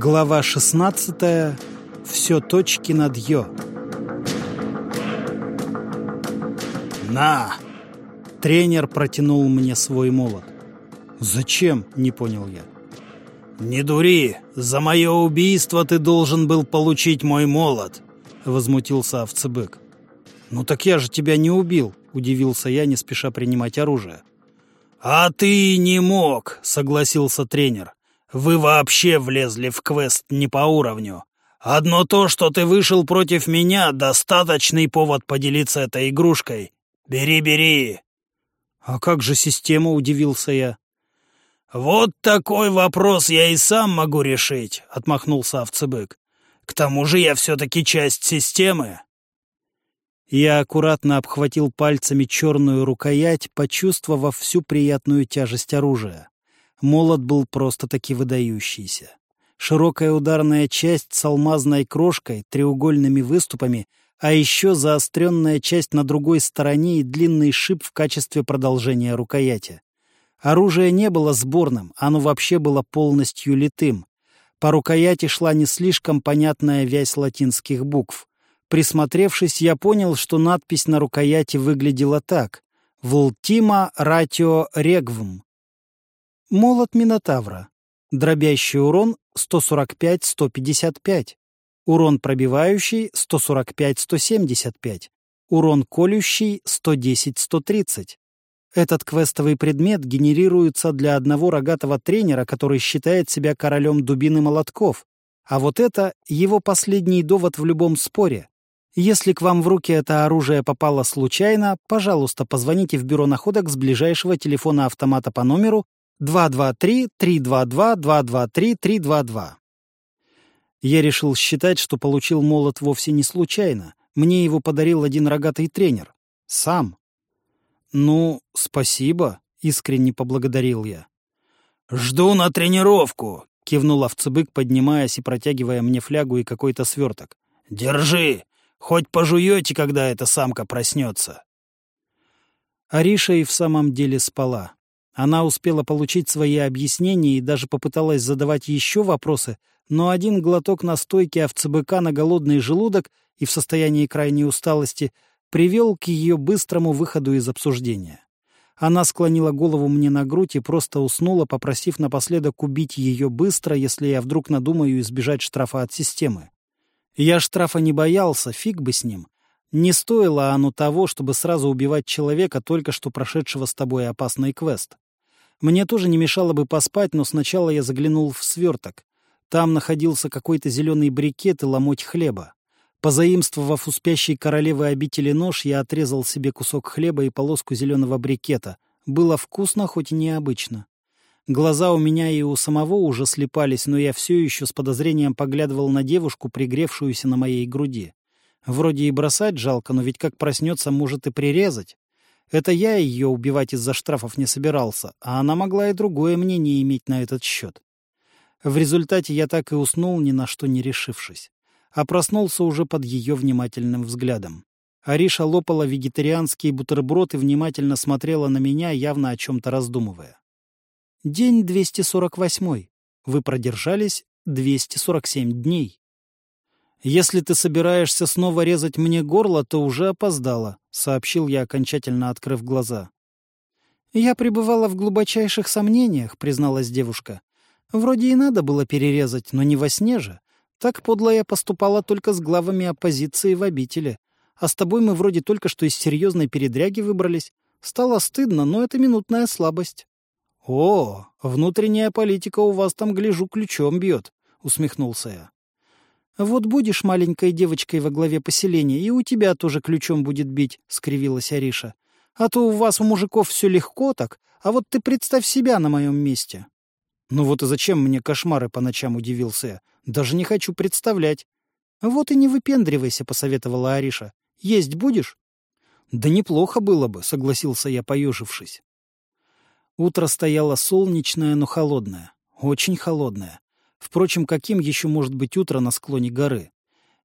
Глава 16. Все точки над «ё». «На!» Тренер протянул мне свой молот. «Зачем?» — не понял я. «Не дури! За мое убийство ты должен был получить мой молот!» — возмутился овцебык. «Ну так я же тебя не убил!» — удивился я, не спеша принимать оружие. «А ты не мог!» — согласился тренер. «Вы вообще влезли в квест не по уровню. Одно то, что ты вышел против меня, достаточный повод поделиться этой игрушкой. Бери, бери!» «А как же система?» — удивился я. «Вот такой вопрос я и сам могу решить», — отмахнулся овцебык. «К тому же я все-таки часть системы». Я аккуратно обхватил пальцами черную рукоять, почувствовав всю приятную тяжесть оружия. Молот был просто-таки выдающийся. Широкая ударная часть с алмазной крошкой, треугольными выступами, а еще заостренная часть на другой стороне и длинный шип в качестве продолжения рукояти. Оружие не было сборным, оно вообще было полностью литым. По рукояти шла не слишком понятная вязь латинских букв. Присмотревшись, я понял, что надпись на рукояти выглядела так «Vultima ratio regvum». Молот Минотавра. Дробящий урон 145-155. Урон пробивающий 145-175. Урон колющий 110-130. Этот квестовый предмет генерируется для одного рогатого тренера, который считает себя королем дубины молотков. А вот это его последний довод в любом споре. Если к вам в руки это оружие попало случайно, пожалуйста, позвоните в бюро находок с ближайшего телефона автомата по номеру 223-322-223-322. Я решил считать, что получил молот вовсе не случайно. Мне его подарил один рогатый тренер. Сам. «Ну, спасибо», — искренне поблагодарил я. «Жду на тренировку», — кивнул овцебык, поднимаясь и протягивая мне флягу и какой-то сверток. «Держи! Хоть пожуете, когда эта самка проснется. Ариша и в самом деле спала. Она успела получить свои объяснения и даже попыталась задавать еще вопросы, но один глоток настойки овцебыка на голодный желудок и в состоянии крайней усталости привел к ее быстрому выходу из обсуждения. Она склонила голову мне на грудь и просто уснула, попросив напоследок убить ее быстро, если я вдруг надумаю избежать штрафа от системы. Я штрафа не боялся, фиг бы с ним. Не стоило оно того, чтобы сразу убивать человека, только что прошедшего с тобой опасный квест. Мне тоже не мешало бы поспать, но сначала я заглянул в сверток. Там находился какой-то зеленый брикет и ломоть хлеба. Позаимствовав у спящей королевы обители нож, я отрезал себе кусок хлеба и полоску зеленого брикета. Было вкусно, хоть и необычно. Глаза у меня и у самого уже слепались, но я все еще с подозрением поглядывал на девушку, пригревшуюся на моей груди. Вроде и бросать жалко, но ведь как проснется, может и прирезать. Это я ее убивать из-за штрафов не собирался, а она могла и другое мнение иметь на этот счет. В результате я так и уснул, ни на что не решившись. А проснулся уже под ее внимательным взглядом. Ариша лопала вегетарианские бутерброды и внимательно смотрела на меня, явно о чем-то раздумывая. День 248. Вы продержались 247 дней. «Если ты собираешься снова резать мне горло, то уже опоздала», — сообщил я, окончательно открыв глаза. «Я пребывала в глубочайших сомнениях», — призналась девушка. «Вроде и надо было перерезать, но не во сне же. Так подло я поступала только с главами оппозиции в обители. А с тобой мы вроде только что из серьезной передряги выбрались. Стало стыдно, но это минутная слабость». «О, внутренняя политика у вас там, гляжу, ключом бьет», — усмехнулся я. «Вот будешь маленькой девочкой во главе поселения, и у тебя тоже ключом будет бить», — скривилась Ариша. «А то у вас, у мужиков, все легко так, а вот ты представь себя на моем месте». «Ну вот и зачем мне кошмары по ночам?» — удивился я. «Даже не хочу представлять». «Вот и не выпендривайся», — посоветовала Ариша. «Есть будешь?» «Да неплохо было бы», — согласился я, поежившись. Утро стояло солнечное, но холодное. Очень холодное. Впрочем, каким еще может быть утро на склоне горы?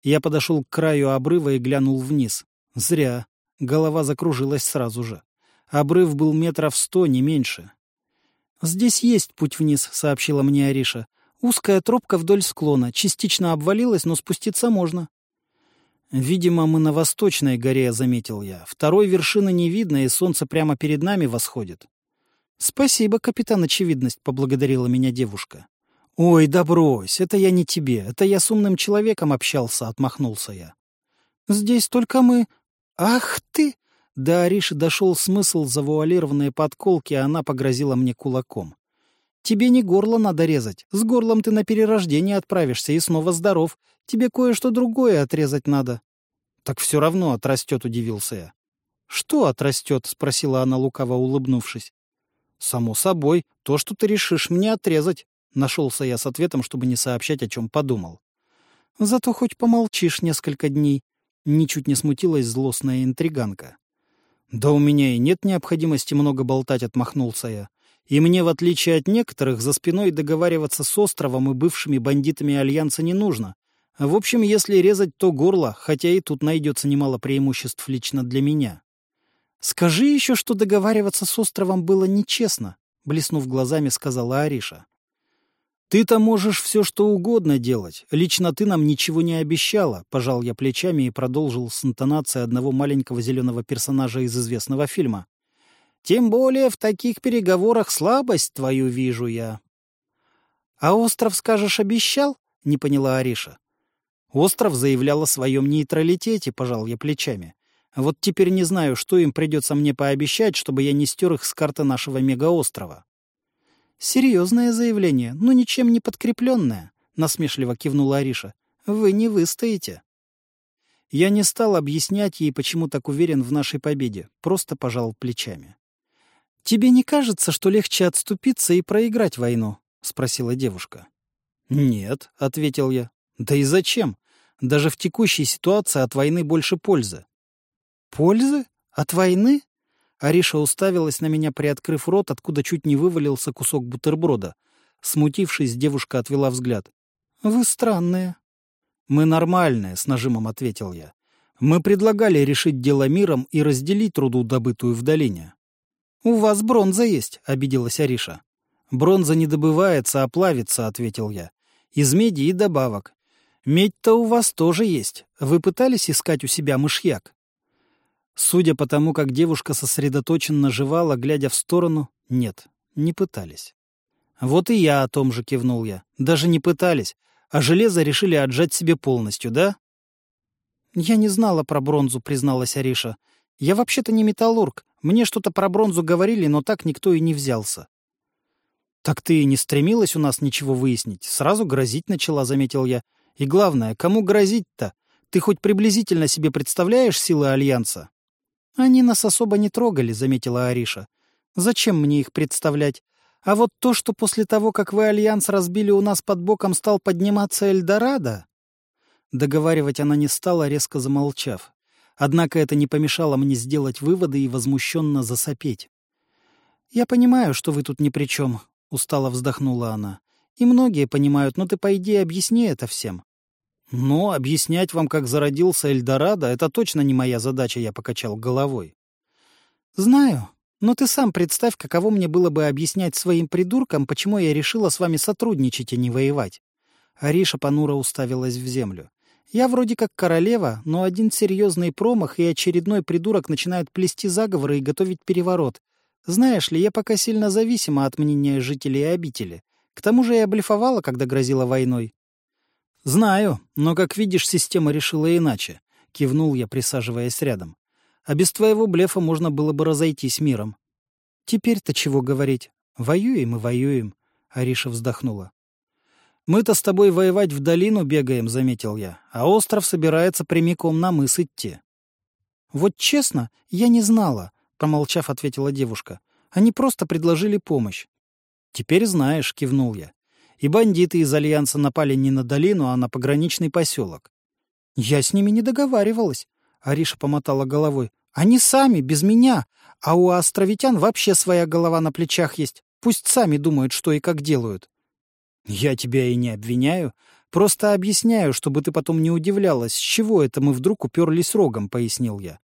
Я подошел к краю обрыва и глянул вниз. Зря. Голова закружилась сразу же. Обрыв был метров сто, не меньше. «Здесь есть путь вниз», — сообщила мне Ариша. Узкая тропка вдоль склона, частично обвалилась, но спуститься можно. Видимо, мы на восточной горе, заметил я. Второй вершины не видно, и солнце прямо перед нами восходит. Спасибо, капитан Очевидность, поблагодарила меня девушка. Ой, да брось, это я не тебе, это я с умным человеком общался, отмахнулся я. Здесь только мы. Ах ты! До Ариши дошел смысл завуалированной подколки, а она погрозила мне кулаком. «Тебе не горло надо резать. С горлом ты на перерождение отправишься и снова здоров. Тебе кое-что другое отрезать надо». «Так все равно отрастет», — удивился я. «Что отрастет?» — спросила она, лукаво улыбнувшись. «Само собой, то, что ты решишь мне отрезать», — нашелся я с ответом, чтобы не сообщать, о чем подумал. «Зато хоть помолчишь несколько дней», — ничуть не смутилась злостная интриганка. «Да у меня и нет необходимости много болтать», — отмахнулся я. «И мне, в отличие от некоторых, за спиной договариваться с островом и бывшими бандитами Альянса не нужно. В общем, если резать то горло, хотя и тут найдется немало преимуществ лично для меня». «Скажи еще, что договариваться с островом было нечестно», — блеснув глазами, сказала Ариша. «Ты-то можешь все что угодно делать. Лично ты нам ничего не обещала», — пожал я плечами и продолжил с интонацией одного маленького зеленого персонажа из известного фильма. «Тем более в таких переговорах слабость твою вижу я». «А остров, скажешь, обещал?» — не поняла Ариша. Остров заявлял о своем нейтралитете, пожал я плечами. Вот теперь не знаю, что им придется мне пообещать, чтобы я не стер их с карты нашего мегаострова. «Серьезное заявление, но ничем не подкрепленное», — насмешливо кивнула Ариша. «Вы не выстоите». Я не стал объяснять ей, почему так уверен в нашей победе, просто пожал плечами. «Тебе не кажется, что легче отступиться и проиграть войну?» — спросила девушка. «Нет», — ответил я. «Да и зачем? Даже в текущей ситуации от войны больше пользы». «Пользы? От войны?» Ариша уставилась на меня, приоткрыв рот, откуда чуть не вывалился кусок бутерброда. Смутившись, девушка отвела взгляд. «Вы странные». «Мы нормальные», — с нажимом ответил я. «Мы предлагали решить дело миром и разделить труду, добытую в долине». «У вас бронза есть», — обиделась Ариша. «Бронза не добывается, а плавится», — ответил я. «Из меди и добавок. Медь-то у вас тоже есть. Вы пытались искать у себя мышьяк?» Судя по тому, как девушка сосредоточенно жевала, глядя в сторону, нет, не пытались. Вот и я о том же кивнул я. Даже не пытались, а железо решили отжать себе полностью, да? Я не знала про бронзу, призналась Ариша. Я вообще-то не металлург. Мне что-то про бронзу говорили, но так никто и не взялся. Так ты и не стремилась у нас ничего выяснить. Сразу грозить начала, заметил я. И главное, кому грозить-то? Ты хоть приблизительно себе представляешь силы Альянса? «Они нас особо не трогали», — заметила Ариша. «Зачем мне их представлять? А вот то, что после того, как вы Альянс разбили у нас под боком, стал подниматься Эльдорадо...» Договаривать она не стала, резко замолчав. Однако это не помешало мне сделать выводы и возмущенно засопеть. «Я понимаю, что вы тут ни при чем», — устало вздохнула она. «И многие понимают, но ты, по идее, объясни это всем. Но объяснять вам, как зародился Эльдорадо, это точно не моя задача, я покачал головой. Знаю, но ты сам представь, каково мне было бы объяснять своим придуркам, почему я решила с вами сотрудничать, а не воевать. Ариша понуро уставилась в землю. Я вроде как королева, но один серьезный промах, и очередной придурок начинает плести заговоры и готовить переворот. Знаешь ли, я пока сильно зависима от мнения жителей обители. К тому же я блефовала, когда грозила войной. «Знаю, но, как видишь, система решила иначе», — кивнул я, присаживаясь рядом. «А без твоего блефа можно было бы разойтись миром». «Теперь-то чего говорить? Воюем и воюем», — Ариша вздохнула. «Мы-то с тобой воевать в долину бегаем», — заметил я, «а остров собирается прямиком на мыс идти». «Вот честно, я не знала», — промолчав, ответила девушка. «Они просто предложили помощь». «Теперь знаешь», — кивнул я и бандиты из Альянса напали не на долину, а на пограничный поселок. «Я с ними не договаривалась», — Ариша помотала головой. «Они сами, без меня, а у островитян вообще своя голова на плечах есть. Пусть сами думают, что и как делают». «Я тебя и не обвиняю. Просто объясняю, чтобы ты потом не удивлялась, с чего это мы вдруг уперлись рогом», — пояснил я.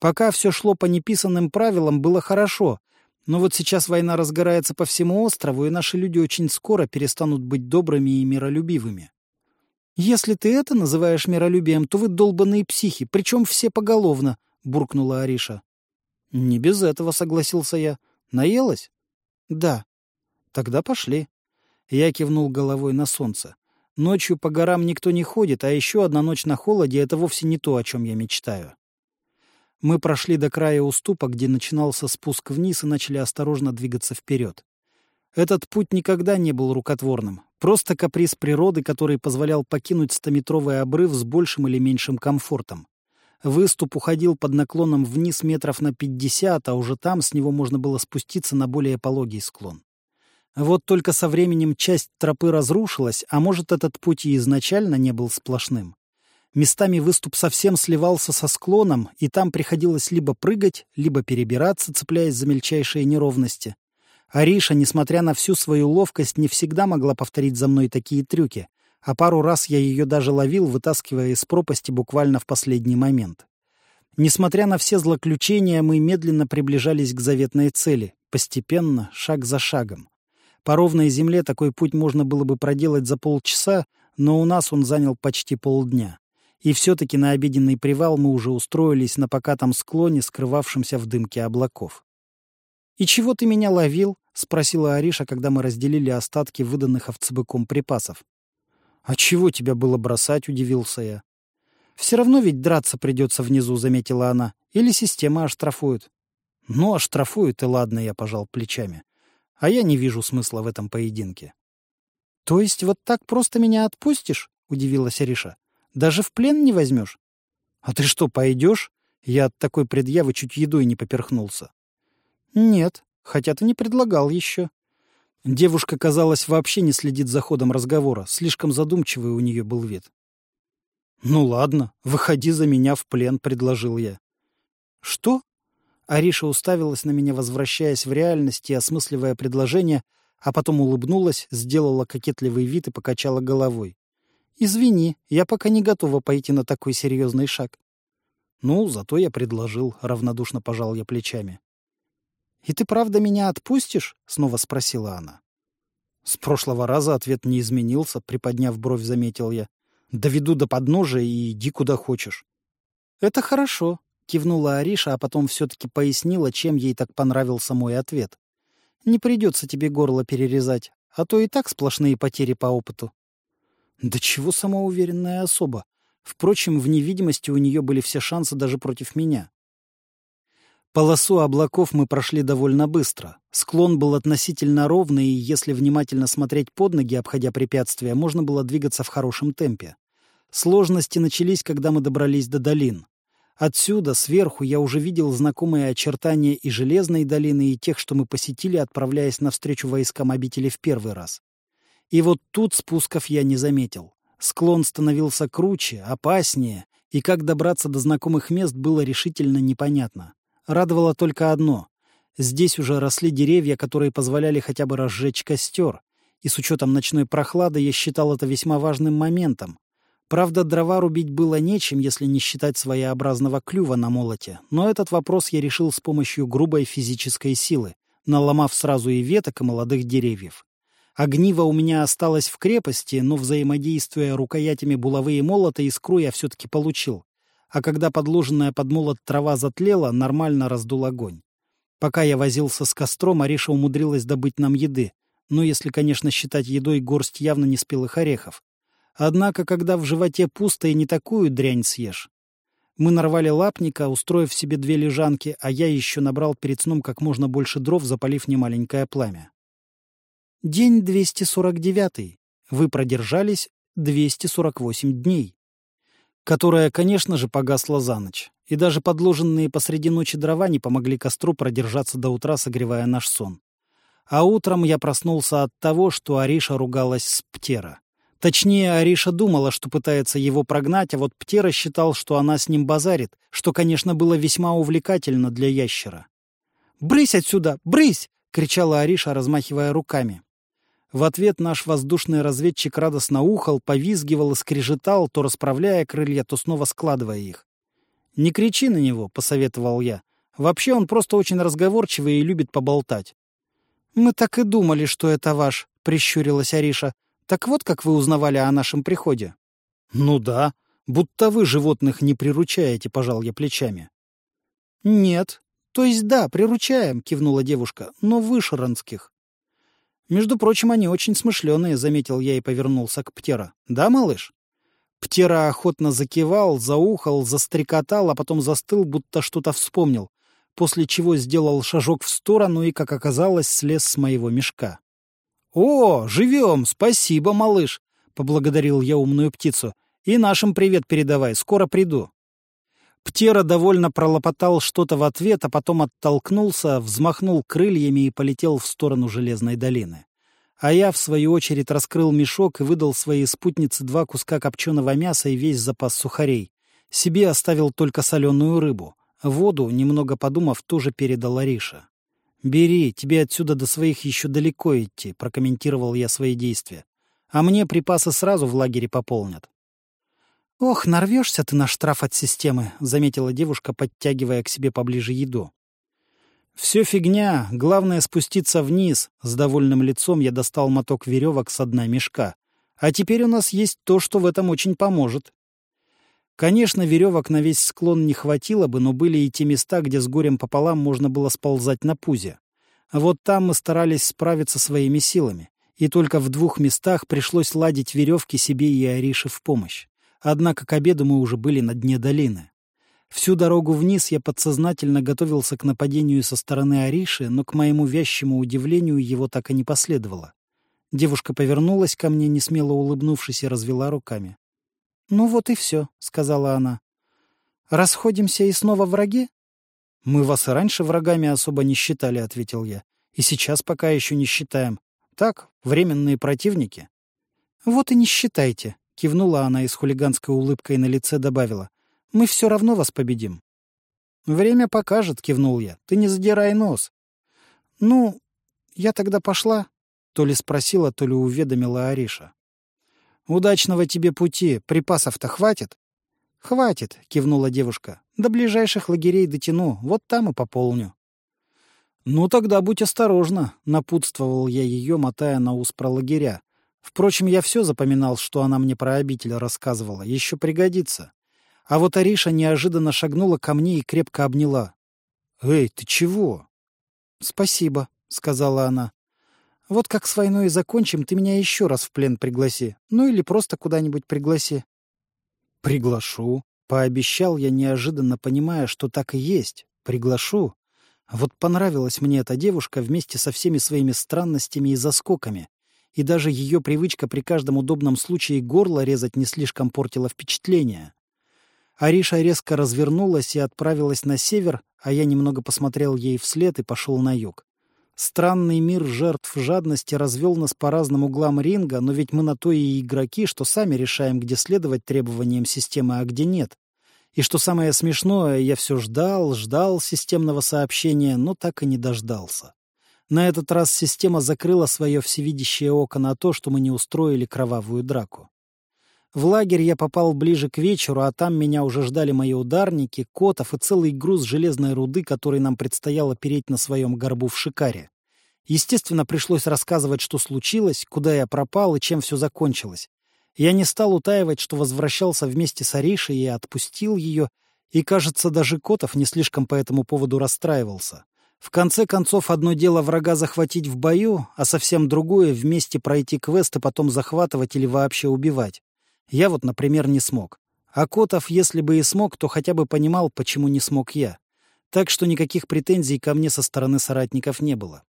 «Пока все шло по неписанным правилам, было хорошо. Но вот сейчас война разгорается по всему острову, и наши люди очень скоро перестанут быть добрыми и миролюбивыми. «Если ты это называешь миролюбием, то вы долбанные психи, причем все поголовно», — буркнула Ариша. «Не без этого», — согласился я. «Наелась?» «Да». «Тогда пошли». Я кивнул головой на солнце. Ночью по горам никто не ходит, а еще одна ночь на холоде — это вовсе не то, о чем я мечтаю. Мы прошли до края уступа, где начинался спуск вниз, и начали осторожно двигаться вперед. Этот путь никогда не был рукотворным. Просто каприз природы, который позволял покинуть стометровый обрыв с большим или меньшим комфортом. Выступ уходил под наклоном вниз метров на пятьдесят, а уже там с него можно было спуститься на более пологий склон. Вот только со временем часть тропы разрушилась, а может, этот путь и изначально не был сплошным. Местами выступ совсем сливался со склоном, и там приходилось либо прыгать, либо перебираться, цепляясь за мельчайшие неровности. Ариша, несмотря на всю свою ловкость, не всегда могла повторить за мной такие трюки, а пару раз я ее даже ловил, вытаскивая из пропасти буквально в последний момент. Несмотря на все злоключения, мы медленно приближались к заветной цели, постепенно, шаг за шагом. По ровной земле такой путь можно было бы проделать за полчаса, но у нас он занял почти полдня. И все-таки на обеденный привал мы уже устроились на покатом склоне, скрывавшемся в дымке облаков. «И чего ты меня ловил?» — спросила Ариша, когда мы разделили остатки выданных овцебыком припасов. «А чего тебя было бросать?» — удивился я. «Все равно ведь драться придется внизу», — заметила она. «Или система оштрафует». «Ну, оштрафует, и ладно», — я пожал плечами а я не вижу смысла в этом поединке. — То есть вот так просто меня отпустишь? — удивилась Ариша. — Даже в плен не возьмешь? — А ты что, пойдешь? Я от такой предъявы чуть едой не поперхнулся. — Нет, хотя ты не предлагал еще. Девушка, казалось, вообще не следит за ходом разговора, слишком задумчивый у нее был вид. «Ну ладно, выходи за меня в плен», — предложил я. «Что?» Ариша уставилась на меня, возвращаясь в реальность и осмысливая предложение, а потом улыбнулась, сделала кокетливый вид и покачала головой. «Извини, я пока не готова пойти на такой серьезный шаг». «Ну, зато я предложил», — равнодушно пожал я плечами. «И ты правда меня отпустишь?» — снова спросила она. С прошлого раза ответ не изменился, приподняв бровь, заметил я. «Доведу до подножия и иди куда хочешь». «Это хорошо», — кивнула Ариша, а потом все-таки пояснила, чем ей так понравился мой ответ. «Не придется тебе горло перерезать, а то и так сплошные потери по опыту». «Да чего самоуверенная особа? Впрочем, в невидимости у нее были все шансы даже против меня». Полосу облаков мы прошли довольно быстро. Склон был относительно ровный, и если внимательно смотреть под ноги, обходя препятствия, можно было двигаться в хорошем темпе. Сложности начались, когда мы добрались до долин. Отсюда, сверху, я уже видел знакомые очертания и Железной долины, и тех, что мы посетили, отправляясь навстречу войскам обители в первый раз. И вот тут спусков я не заметил. Склон становился круче, опаснее, и как добраться до знакомых мест было решительно непонятно. Радовало только одно. Здесь уже росли деревья, которые позволяли хотя бы разжечь костер, и с учетом ночной прохлады я считал это весьма важным моментом. Правда, дрова рубить было нечем, если не считать своеобразного клюва на молоте, но этот вопрос я решил с помощью грубой физической силы, наломав сразу и веток, и молодых деревьев. Огниво у меня осталось в крепости, но взаимодействуя рукоятями булавы и молота, искру я все-таки получил. А когда подложенная под молот трава затлела, нормально раздул огонь. Пока я возился с костром, Ариша умудрилась добыть нам еды. Ну, если, конечно, считать едой горсть явно неспелых орехов. Однако, когда в животе пусто и не такую дрянь съешь. Мы нарвали лапника, устроив себе две лежанки, а я еще набрал перед сном как можно больше дров, запалив немаленькое пламя. День 249. Вы продержались 248 дней. Которая, конечно же, погасла за ночь. И даже подложенные посреди ночи дрова не помогли костру продержаться до утра, согревая наш сон. А утром я проснулся от того, что Ариша ругалась с Птера. Точнее, Ариша думала, что пытается его прогнать, а вот Птера считал, что она с ним базарит, что, конечно, было весьма увлекательно для ящера. «Брысь отсюда! Брысь!» — кричала Ариша, размахивая руками. В ответ наш воздушный разведчик радостно ухал, повизгивал и скрежетал, то расправляя крылья, то снова складывая их. «Не кричи на него», — посоветовал я, Вообще он просто очень разговорчивый и любит поболтать». «Мы так и думали, что это ваш», — прищурилась Ариша. «Так вот, как вы узнавали о нашем приходе?» «Ну да, будто вы животных не приручаете», — пожал я плечами. «Нет. То есть да, приручаем», — кивнула девушка, — «но вышеранских». «Между прочим, они очень смышленые», — заметил я и повернулся к Птера. «Да, малыш?» Птера охотно закивал, заухал, застрекотал, а потом застыл, будто что-то вспомнил, после чего сделал шажок в сторону и, как оказалось, слез с моего мешка. «О, живем! Спасибо, малыш!» — поблагодарил я умную птицу. «И нашим привет передавай, скоро приду». Птера довольно пролопотал что-то в ответ, а потом оттолкнулся, взмахнул крыльями и полетел в сторону Железной долины. А я, в свою очередь, раскрыл мешок и выдал своей спутнице два куска копченого мяса и весь запас сухарей. Себе оставил только соленую рыбу. Воду, немного подумав, тоже передал Ариша. «Бери, тебе отсюда до своих еще далеко идти», — прокомментировал я свои действия. «А мне припасы сразу в лагере пополнят». «Ох, нарвешься ты на штраф от системы», — заметила девушка, подтягивая к себе поближе еду. «Все фигня, главное спуститься вниз», — с довольным лицом я достал моток веревок с дна мешка. «А теперь у нас есть то, что в этом очень поможет». Конечно, веревок на весь склон не хватило бы, но были и те места, где с горем пополам можно было сползать на пузе. А вот там мы старались справиться своими силами, и только в двух местах пришлось ладить веревки себе и Арише в помощь. Однако к обеду мы уже были на дне долины. Всю дорогу вниз я подсознательно готовился к нападению со стороны Ариши, но, к моему вязчему удивлению, его так и не последовало. Девушка повернулась ко мне, несмело улыбнувшись, и развела руками. «Ну вот и все», — сказала она. «Расходимся и снова враги?» «Мы вас и раньше врагами особо не считали», — ответил я. «И сейчас пока еще не считаем. Так, временные противники». «Вот и не считайте», — кивнула она и с хулиганской улыбкой на лице добавила. «Мы все равно вас победим». «Время покажет», — кивнул я. «Ты не задирай нос». «Ну, я тогда пошла», — то ли спросила, то ли уведомила Ариша. «Удачного тебе пути. Припасов-то хватит?» «Хватит», — кивнула девушка. «До ближайших лагерей дотяну. Вот там и пополню». «Ну тогда будь осторожна», — напутствовал я ее, мотая на ус про лагеря. Впрочем, я все запоминал, что она мне про обитель рассказывала. Еще пригодится. А вот Ариша неожиданно шагнула ко мне и крепко обняла. «Эй, ты чего?» «Спасибо», — сказала она. «Вот как с войной закончим, ты меня еще раз в плен пригласи. Ну или просто куда-нибудь пригласи». «Приглашу», — пообещал я, неожиданно понимая, что так и есть. «Приглашу». Вот понравилась мне эта девушка вместе со всеми своими странностями и заскоками и даже ее привычка при каждом удобном случае горло резать не слишком портила впечатление. Ариша резко развернулась и отправилась на север, а я немного посмотрел ей вслед и пошел на юг. Странный мир жертв жадности развел нас по разным углам ринга, но ведь мы на то и игроки, что сами решаем, где следовать требованиям системы, а где нет. И что самое смешное, я все ждал, ждал системного сообщения, но так и не дождался. На этот раз система закрыла свое всевидящее око на то, что мы не устроили кровавую драку. В лагерь я попал ближе к вечеру, а там меня уже ждали мои ударники, котов и целый груз железной руды, который нам предстояло переть на своем горбу в Шикаре. Естественно, пришлось рассказывать, что случилось, куда я пропал и чем все закончилось. Я не стал утаивать, что возвращался вместе с Аришей и отпустил ее, и, кажется, даже Котов не слишком по этому поводу расстраивался. В конце концов, одно дело врага захватить в бою, а совсем другое — вместе пройти квест и потом захватывать или вообще убивать. Я вот, например, не смог. А Котов, если бы и смог, то хотя бы понимал, почему не смог я. Так что никаких претензий ко мне со стороны соратников не было.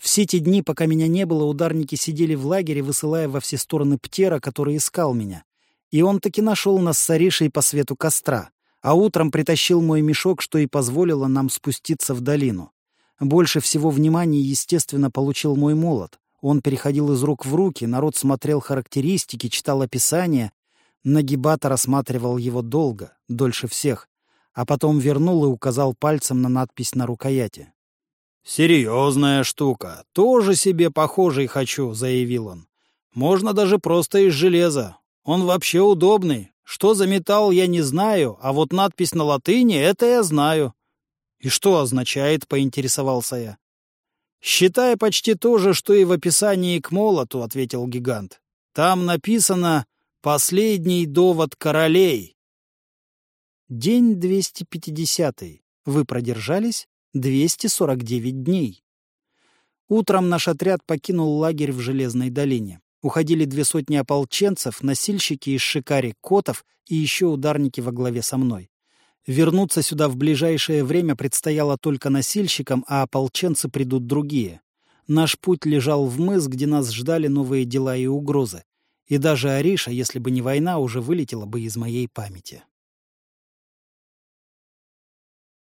Все те дни, пока меня не было, ударники сидели в лагере, высылая во все стороны Птера, который искал меня. И он таки нашел нас с Аришей по свету костра, а утром притащил мой мешок, что и позволило нам спуститься в долину. Больше всего внимания, естественно, получил мой молот. Он переходил из рук в руки, народ смотрел характеристики, читал описания. Нагибатор рассматривал его долго, дольше всех, а потом вернул и указал пальцем на надпись на рукояти. «Серьезная штука. Тоже себе похожий хочу», — заявил он. «Можно даже просто из железа. Он вообще удобный. Что за металл, я не знаю, а вот надпись на латыни — это я знаю». «И что означает?» — поинтересовался я. «Считай почти то же, что и в описании к молоту», — ответил гигант. «Там написано «Последний довод королей». День 250. Вы продержались 249 дней. Утром наш отряд покинул лагерь в Железной долине. Уходили две сотни ополченцев, носильщики из Шикари, Котов и еще ударники во главе со мной. Вернуться сюда в ближайшее время предстояло только носильщикам, а ополченцы придут другие. Наш путь лежал в мыс, где нас ждали новые дела и угрозы. И даже Ариша, если бы не война, уже вылетела бы из моей памяти.